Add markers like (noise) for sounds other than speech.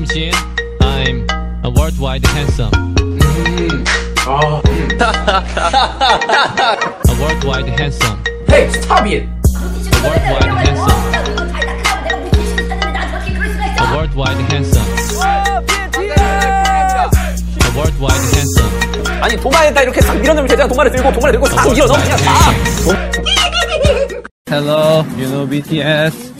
I'm Jin. I'm a worldwide handsome. Mm. (laughs) Oh. a worldwide handsome. Hey, stop it! A worldwide handsome. A worldwide handsome. A worldwide handsome. 아니 동아에다 이렇게 싹 밀어넣으면 되잖아 동아를 들고 동아를 들고 싹 밀어넣으면 그냥 다 Hello, you know BTS?